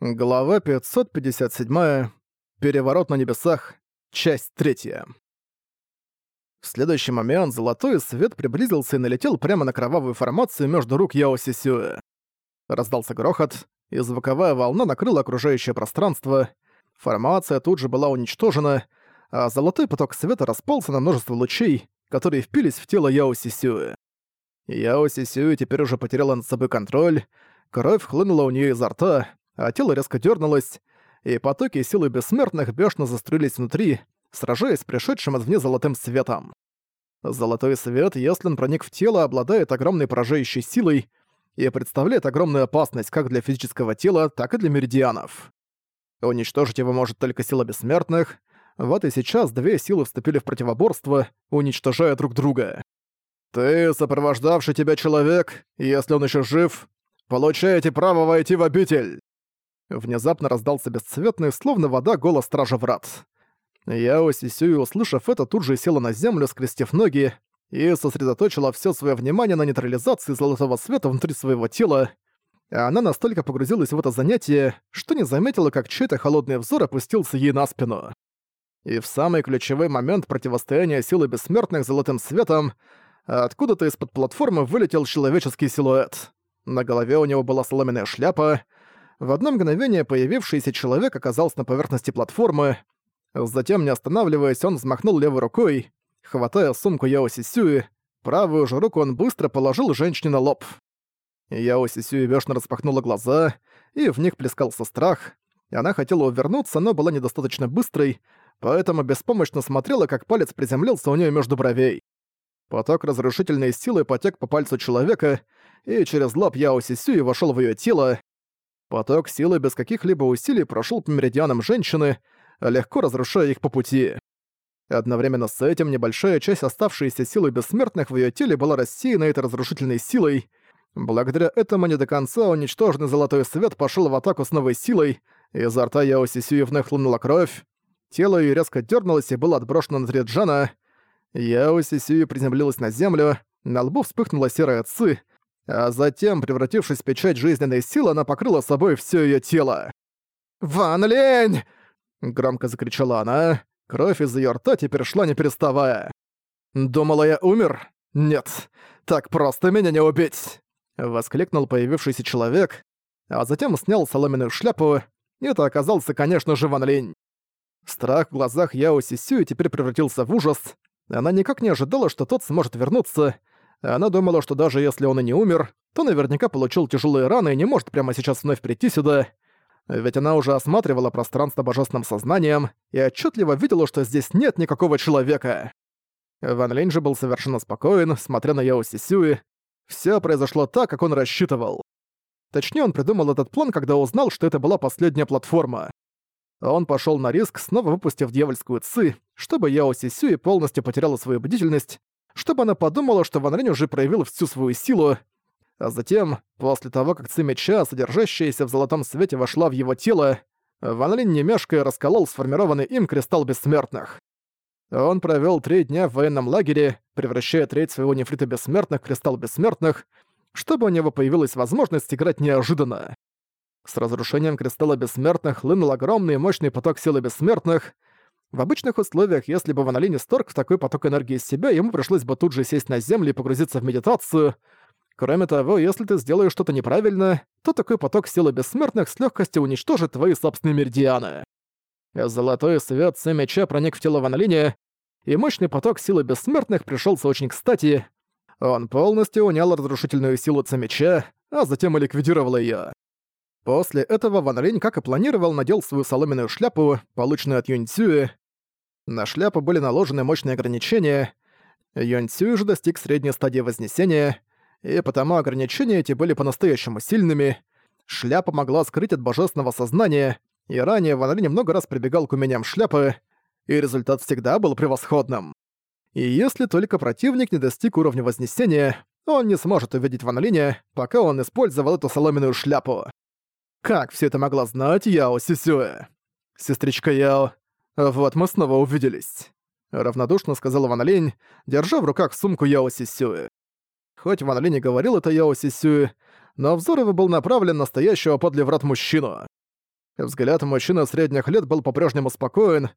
Глава 557. Переворот на небесах. Часть третья. В следующий момент золотой свет приблизился и налетел прямо на кровавую формацию между рук Яо Сисюэ. Раздался грохот, и звуковая волна накрыла окружающее пространство. Формация тут же была уничтожена, а золотой поток света распался на множество лучей, которые впились в тело Яо Сисюэ. Яо Сисюэ теперь уже потеряла над собой контроль, кровь хлынула у нее изо рта, а тело резко дернулось, и потоки силы бессмертных бешено застроились внутри, сражаясь с пришедшим извне золотым светом. Золотой свет, если он проник в тело, обладает огромной поражающей силой и представляет огромную опасность как для физического тела, так и для меридианов. Уничтожить его может только сила бессмертных, вот и сейчас две силы вступили в противоборство, уничтожая друг друга. «Ты, сопровождавший тебя человек, если он еще жив, получаете право войти в обитель!» Внезапно раздался бесцветный, словно вода, голос Стража Врат. Яо Сисюи, услышав это, тут же села на землю, скрестив ноги, и сосредоточила все свое внимание на нейтрализации золотого света внутри своего тела. Она настолько погрузилась в это занятие, что не заметила, как чей-то холодный взор опустился ей на спину. И в самый ключевой момент противостояния силы бессмертных золотым светом откуда-то из-под платформы вылетел человеческий силуэт. На голове у него была соломенная шляпа, в одно мгновение появившийся человек оказался на поверхности платформы. Затем, не останавливаясь, он взмахнул левой рукой, хватая сумку Яо Сисюи, правую же руку он быстро положил женщине на лоб. Яо Сисюи бешено распахнула глаза, и в них плескался страх. Она хотела увернуться, но была недостаточно быстрой, поэтому беспомощно смотрела, как палец приземлился у нее между бровей. Поток разрушительной силы потек по пальцу человека, и через лоб Яо Сисюи вошел в ее тело. Поток силы без каких-либо усилий прошел по меридианам женщины, легко разрушая их по пути. Одновременно с этим небольшая часть оставшейся силы бессмертных в ее теле была рассеяна этой разрушительной силой. Благодаря этому не до конца уничтоженный золотой свет пошел в атаку с новой силой, изо рта Яо Сисюи хлынула кровь. Тело ее резко дернулось и было отброшено на Триджана. Яо Сисюи приземлилась на землю, на лбу вспыхнула серая ци, а затем, превратившись в печать жизненной силы, она покрыла собой все ее тело. «Ван Лень!» — громко закричала она. Кровь из ее рта теперь шла не переставая. «Думала, я умер? Нет, так просто меня не убить!» Воскликнул появившийся человек, а затем снял соломенную шляпу. Это оказался, конечно же, Ван Лень. Страх в глазах Яо Сисюи теперь превратился в ужас. Она никак не ожидала, что тот сможет вернуться, она думала, что даже если он и не умер, то наверняка получил тяжелые раны и не может прямо сейчас вновь прийти сюда. Ведь она уже осматривала пространство божественным сознанием и отчетливо видела, что здесь нет никакого человека. Ван Линь же был совершенно спокоен, смотря на Яо Сисюи. Всё произошло так, как он рассчитывал. Точнее, он придумал этот план, когда узнал, что это была последняя платформа. Он пошёл на риск, снова выпустив дьявольскую ци, чтобы Яо Сисюи полностью потеряла свою бдительность чтобы она подумала, что Ван Линь уже проявил всю свою силу, а затем, после того, как ци меча, содержащаяся в золотом свете, вошла в его тело, Ван Линь не мешкая расколол сформированный им кристалл бессмертных. Он провёл три дня в военном лагере, превращая треть своего нефрита бессмертных в кристалл бессмертных, чтобы у него появилась возможность играть неожиданно. С разрушением кристалла бессмертных хлынул огромный и мощный поток силы бессмертных — в обычных условиях, если бы Ван Линь сторг в такой поток энергии из себя, ему пришлось бы тут же сесть на землю и погрузиться в медитацию. Кроме того, если ты сделаешь что-то неправильно, то такой поток силы бессмертных с легкостью уничтожит твои собственные меридианы. Золотой свет с меча проник в тело Ван Линя, и мощный поток силы бессмертных пришелся очень кстати. Он полностью унял разрушительную силу Цемеча, а затем и ликвидировал ее. После этого Ван Линь, как и планировал, надел свою соломенную шляпу, полученную от Юнь Цюэ. На шляпу были наложены мощные ограничения. Юнь Цюэ же достиг средней стадии Вознесения, и потому ограничения эти были по-настоящему сильными. Шляпа могла скрыть от божественного сознания, и ранее Ван Линь много раз прибегал к умениям шляпы, и результат всегда был превосходным. И если только противник не достиг уровня Вознесения, он не сможет увидеть Ван Линя, пока он использовал эту соломенную шляпу. Как все это могла знать Яо Сисюэ? Сестричка Яо, вот мы снова увиделись. Равнодушно сказала Ван Линь, держа в руках сумку Яо Сисюэ. Хоть Ван Линь и говорил это Яо Сисюэ, но взор его был направлен на стоящего подле врат мужчину. Взгляд мужчины средних лет был по-прежнему спокоен,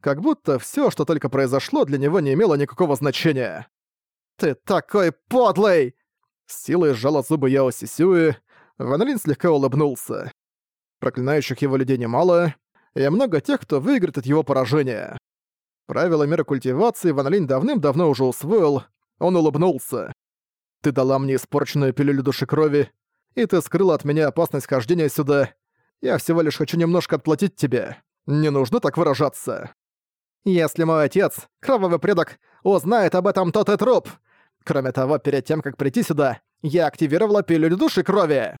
как будто все, что только произошло, для него не имело никакого значения. «Ты такой подлый!» С силой сжала зубы Яо Сисюи, Ван слегка улыбнулся. Проклинающих его людей немало, и много тех, кто выиграет от его поражения. Правила мира культивации Ван давным-давно уже усвоил, он улыбнулся. «Ты дала мне испорченную пилюлю души крови, и ты скрыла от меня опасность хождения сюда. Я всего лишь хочу немножко отплатить тебе. Не нужно так выражаться. Если мой отец, кровавый предок, узнает об этом, то ты труп. Кроме того, перед тем, как прийти сюда, я активировала пилюлю души крови.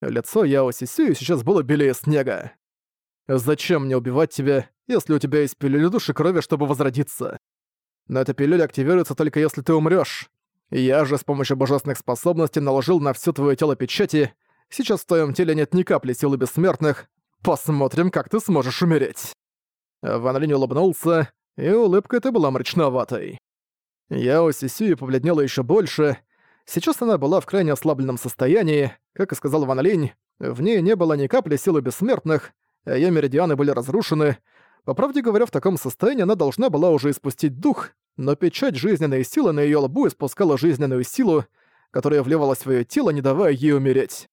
Лицо Яо Сисюи сейчас было белее снега. Зачем мне убивать тебя, если у тебя есть пилюля души крови, чтобы возродиться? Но эта пилюля активируется только если ты умрёшь. Я же с помощью божественных способностей наложил на всё твоё тело печати, Сейчас в твоем теле нет ни капли силы бессмертных. Посмотрим, как ты сможешь умереть». Ван Линь улыбнулся, и улыбка эта была мрачноватой. Яо Сисюи побледнела еще больше. Сейчас она была в крайне ослабленном состоянии. Как и сказал Ван Линь, в ней не было ни капли силы бессмертных, а её меридианы были разрушены. По правде говоря, в таком состоянии она должна была уже испустить дух, но печать жизненной силы на её лбу испускала жизненную силу, которая вливалась в её тело, не давая ей умереть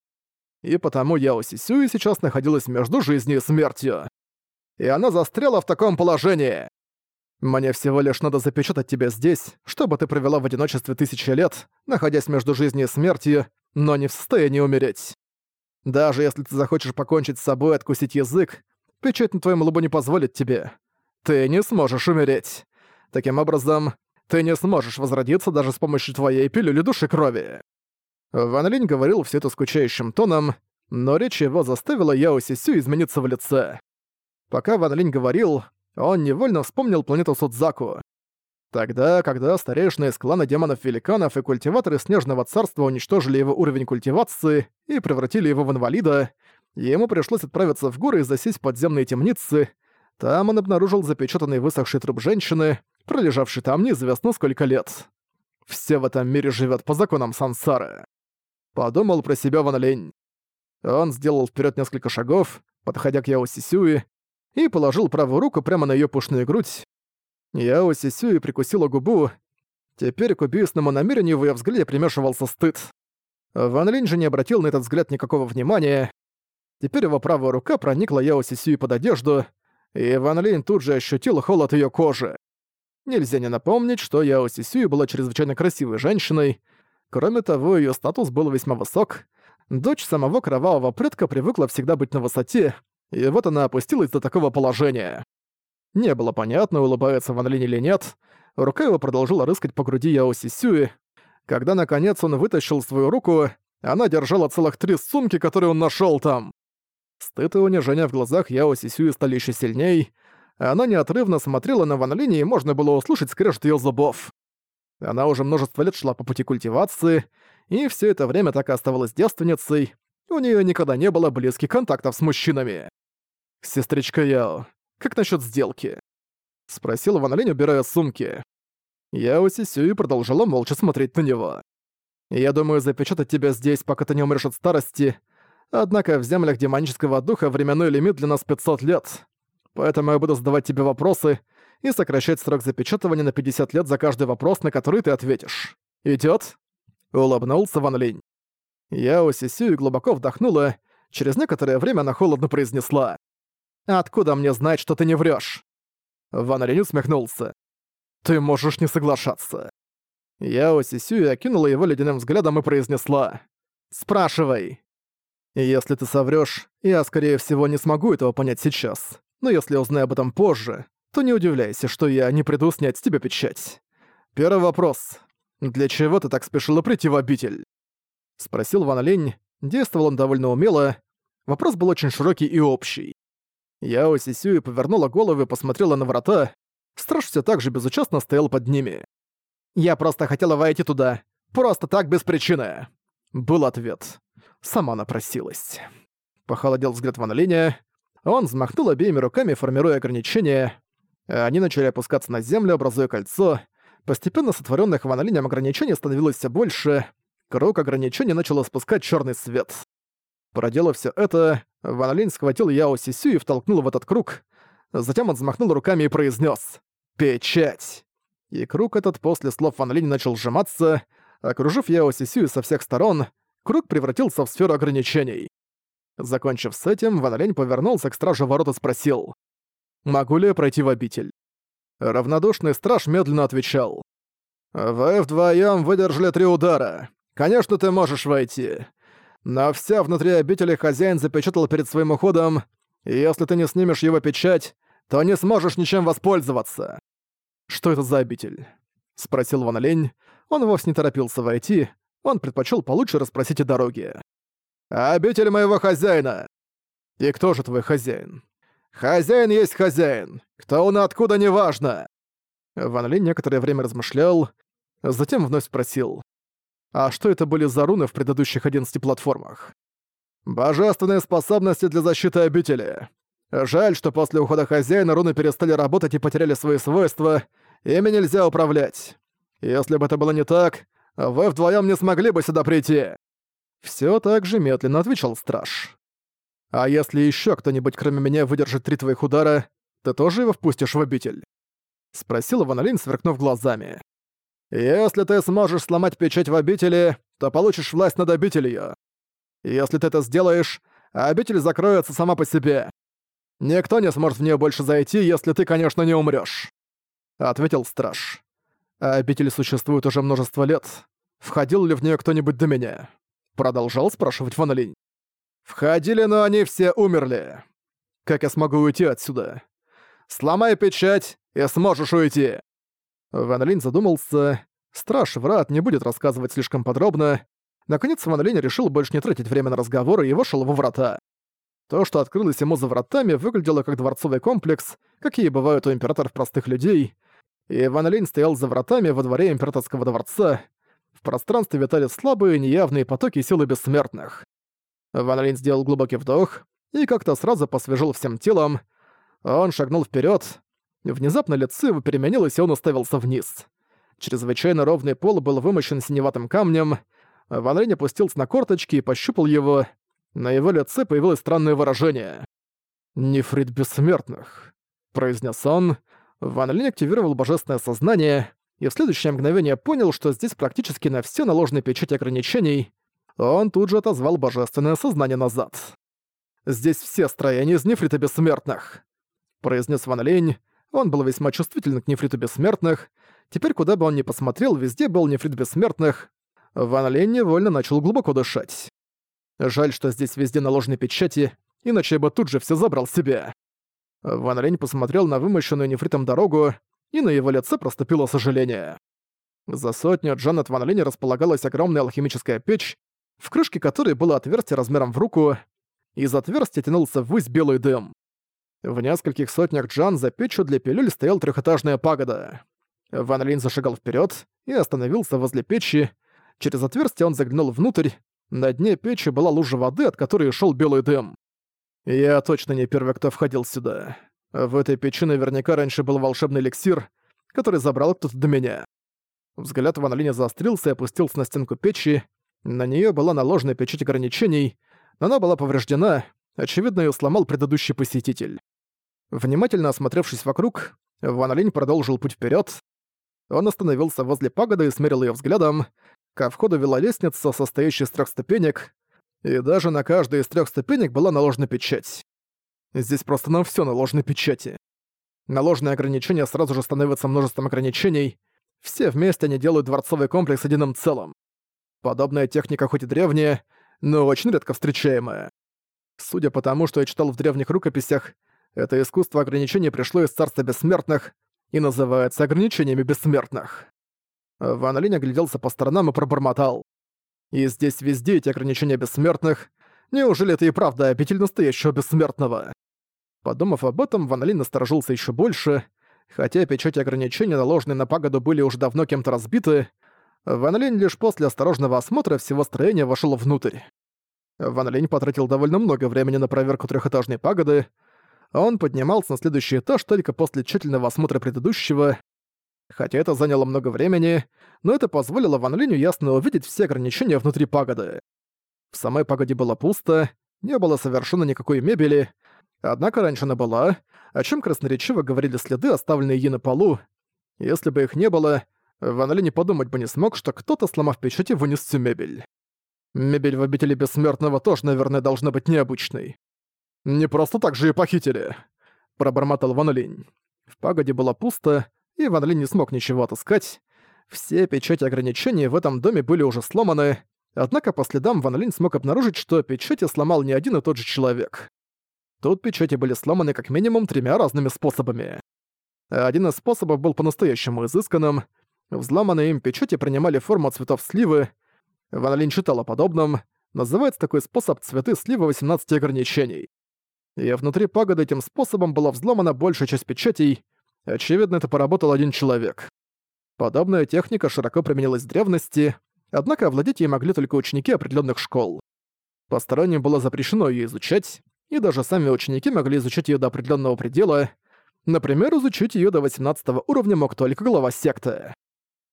и потому Яо Сисюи сейчас находилась между жизнью и смертью. И она застряла в таком положении. Мне всего лишь надо запечатать тебя здесь, чтобы ты провела в одиночестве тысячи лет, находясь между жизнью и смертью, но не в состоянии умереть. Даже если ты захочешь покончить с собой откусить язык, печать на твоем лбу не позволит тебе. Ты не сможешь умереть. Таким образом, ты не сможешь возродиться даже с помощью твоей пилюли души крови. Ван Линь говорил все это скучающим тоном, но речь его заставила Яо Сисю измениться в лице. Пока Ван Линь говорил, он невольно вспомнил планету Судзаку. Тогда, когда старейшины из клана демонов-великанов и культиваторы Снежного Царства уничтожили его уровень культивации и превратили его в инвалида, ему пришлось отправиться в горы и засесть в подземные темницы. Там он обнаружил запечатанный высохший труп женщины, пролежавший там неизвестно сколько лет. Все в этом мире живет по законам сансары. Подумал про себя Ван Лень. Он сделал вперед несколько шагов, подходя к Яо Сисюи, и положил правую руку прямо на ее пушную грудь. Яо Сисюи прикусила губу. Теперь к убийственному намерению в её взгляде примешивался стыд. Ван Линь же не обратил на этот взгляд никакого внимания. Теперь его правая рука проникла Яо Сисюи под одежду, и Ван Линь тут же ощутил холод ее кожи. Нельзя не напомнить, что Яо Сисюи была чрезвычайно красивой женщиной, Кроме того, ее статус был весьма высок. Дочь самого кровавого предка привыкла всегда быть на высоте, и вот она опустилась до такого положения. Не было понятно, улыбается Ван Линь или нет. Рука его продолжила рыскать по груди Яо Сисюи. Когда, наконец, он вытащил свою руку, она держала целых три сумки, которые он нашел там. Стыд и унижение в глазах Яо Сисюи стали еще сильней. Она неотрывно смотрела на Ван Линь, и можно было услышать скрежет ее зубов. Она уже множество лет шла по пути культивации, и все это время так и оставалась девственницей. У нее никогда не было близких контактов с мужчинами. «Сестричка Яо, как насчет сделки?» — спросил Ван Линь, убирая сумки. Яо Сисюи продолжала молча смотреть на него. «Я думаю запечатать тебя здесь, пока ты не умрешь от старости. Однако в землях демонического духа временной лимит для нас 500 лет. Поэтому я буду задавать тебе вопросы, и сокращать срок запечатывания на 50 лет за каждый вопрос, на который ты ответишь. Идёт?» Улыбнулся Ван Линь. Яо Сисюи глубоко вдохнула, через некоторое время она холодно произнесла. «Откуда мне знать, что ты не врёшь?» Ван Линь усмехнулся. «Ты можешь не соглашаться». Яо Сисюи окинула его ледяным взглядом и произнесла. «Спрашивай». «Если ты соврёшь, я, скорее всего, не смогу этого понять сейчас. Но если узнаю об этом позже, то не удивляйся, что я не приду снять с тебя печать. Первый вопрос. Для чего ты так спешила прийти в обитель? Спросил Ван Лень. Действовал он довольно умело. Вопрос был очень широкий и общий. Яо Сисюи повернула голову и посмотрела на врата. Страж все так же безучастно стоял под ними. «Я просто хотела войти туда. Просто так, без причины!» Был ответ. Сама напросилась. Похолодел взгляд Ван Линя. Он взмахнул обеими руками, формируя ограничения. Они начали опускаться на землю, образуя кольцо. Постепенно сотворенных Ван Линем ограничений становилось все больше. Круг ограничений начал спускать черный свет. Проделав все это, Ван Линь схватил Яо Сисю и втолкнул в этот круг. Затем он взмахнул руками и произнес: «Печать!» И круг этот после слов Ван Линь начал сжиматься, окружив Яо Сисю со всех сторон, круг превратился в сферу ограничений. Закончив с этим, Ван Линь повернулся к стражу ворот и спросил, «Могу ли я пройти в обитель?» Равнодушный страж медленно отвечал, «Вы вдвоем выдержали три удара. Конечно, ты можешь войти. Но вся внутри обители хозяин запечатал перед своим уходом, и если ты не снимешь его печать, то не сможешь ничем воспользоваться». «Что это за обитель?» — спросил Ван Лень. Он вовсе не торопился войти, он предпочел получше расспросить о дороге. «Обитель моего хозяина!» «И кто же твой хозяин?» «Хозяин есть хозяин! Кто он и откуда, неважно!» Ван Линь некоторое время размышлял, затем вновь спросил. «А что это были за руны в предыдущих 11 платформах?» «Божественные способности для защиты обители. Жаль, что после ухода хозяина руны перестали работать и потеряли свои свойства, ими нельзя управлять. Если бы это было не так, вы вдвоем не смогли бы сюда прийти!» Все так же медленно отвечал страж. «А если еще кто-нибудь кроме меня выдержит три твоих удара, ты тоже его впустишь в обитель?» Спросил Ванолин, сверкнув глазами. «Если ты сможешь сломать печать в обители, то получишь власть над обителью. Если ты это сделаешь, обитель закроется сама по себе. Никто не сможет в нее больше зайти, если ты, конечно, не умрёшь», — ответил страж. «А обитель существует уже множество лет. Входил ли в нее кто-нибудь до меня?» Продолжал спрашивать Ван Линь. «Входили, но они все умерли. Как я смогу уйти отсюда? Сломай печать, и сможешь уйти!» Ван Линь задумался. Страж Врат не будет рассказывать слишком подробно. Наконец Ван Линь решил больше не тратить время на разговоры и вошел во врата. То, что открылось ему за вратами, выглядело как дворцовый комплекс, какие бывают у императоров простых людей. И Ван Линь стоял за вратами во дворе императорского дворца. В пространстве витали слабые, неявные потоки силы бессмертных. Ван Линь сделал глубокий вдох и как-то сразу посвежил всем телом. Он шагнул вперед. Внезапно лицо его переменилось, и он уставился вниз. Чрезвычайно ровный пол был вымощен синеватым камнем. Ван Линь опустился на корточки и пощупал его. На его лице появилось странное выражение. «Нефрит бессмертных», — произнес он. Ван Линь активировал божественное сознание, и в следующее мгновение понял, что здесь практически на все наложены печать ограничений. Он тут же отозвал божественное сознание назад. «Здесь все строения из нефрита бессмертных», — произнес Ван Линь. Он был весьма чувствителен к нефриту бессмертных. Теперь, куда бы он ни посмотрел, везде был нефрит бессмертных. Ван Линь невольно начал глубоко дышать. Жаль, что здесь везде наложены печати, иначе я бы тут же все забрал себе. Ван Линь посмотрел на вымощенную нефритом дорогу, и на его лице проступило сожаление. За сотню джан от Ван Линя располагалась огромная алхимическая печь, в крышке которой было отверстие размером в руку, из отверстия тянулся ввысь белый дым. В нескольких сотнях джан за печью для пилюль стоял трехэтажная пагода. Ван Линь зашагал вперед и остановился возле печи. Через отверстие он заглянул внутрь. На дне печи была лужа воды, от которой шел белый дым. Я точно не первый, кто входил сюда. В этой печи наверняка раньше был волшебный эликсир, который забрал кто-то до меня. Взгляд Ван Линя заострился и опустился на стенку печи. На нее была наложена печать ограничений, но она была повреждена, очевидно, ее сломал предыдущий посетитель. Внимательно осмотревшись вокруг, Ван Линь продолжил путь вперед. Он остановился возле пагоды и смерил ее взглядом. Ко входу вела лестница, состоящая из трех ступенек, и даже на каждой из трех ступенек была наложена печать. Здесь просто на все наложены печати. Наложенные ограничения сразу же становятся множеством ограничений. Все вместе они делают дворцовый комплекс единым целым. Подобная техника хоть и древняя, но очень редко встречаемая. Судя по тому, что я читал в древних рукописях, это искусство ограничения пришло из царства бессмертных и называется ограничениями бессмертных. Ван Линь огляделся по сторонам и пробормотал. И здесь везде эти ограничения бессмертных. Неужели это и правда обитель настоящего бессмертного? Подумав об этом, Ван Линь насторожился еще больше. Хотя печати ограничения, наложенные на пагоду, были уже давно кем-то разбиты, Ван Линь лишь после осторожного осмотра всего строения вошел внутрь. Ван Линь потратил довольно много времени на проверку трехэтажной пагоды, он поднимался на следующий этаж только после тщательного осмотра предыдущего. Хотя это заняло много времени, но это позволило Ван Линю ясно увидеть все ограничения внутри пагоды. В самой пагоде было пусто, не было совершенно никакой мебели, однако раньше она была, о чем красноречиво говорили следы, оставленные ей на полу. Если бы их не было, Ван Ли не подумать бы не смог, что кто-то, сломав печати, вынес всю мебель. Мебель в обители Бессмертного тоже, наверное, должна быть необычной. «Не просто так же и похитили», — пробормотал Ван Линь. В пагоде было пусто, и Ван Линь не смог ничего отыскать. Все печати ограничений в этом доме были уже сломаны, однако по следам Ван Линь смог обнаружить, что печати сломал не один и тот же человек. Тут печати были сломаны как минимум тремя разными способами. Один из способов был по-настоящему изысканным. Взломанные им печати принимали форму цветов сливы. Ван читал о подобном. Называется такой способ «цветы сливы 18 ограничений». И внутри пагоды этим способом была взломана большая часть печатей. Очевидно, это поработал один человек. Подобная техника широко применилась в древности, однако овладеть ей могли только ученики определенных школ. Посторонним было запрещено ее изучать, и даже сами ученики могли изучать ее до определенного предела. Например, изучить ее до 18 уровня мог только глава секты.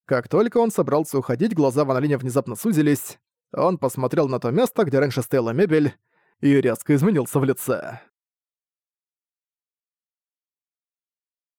Как только он собрался уходить, глаза Ван Линя внезапно сузились. Он посмотрел на то место, где раньше стояла мебель, и резко изменился в лице.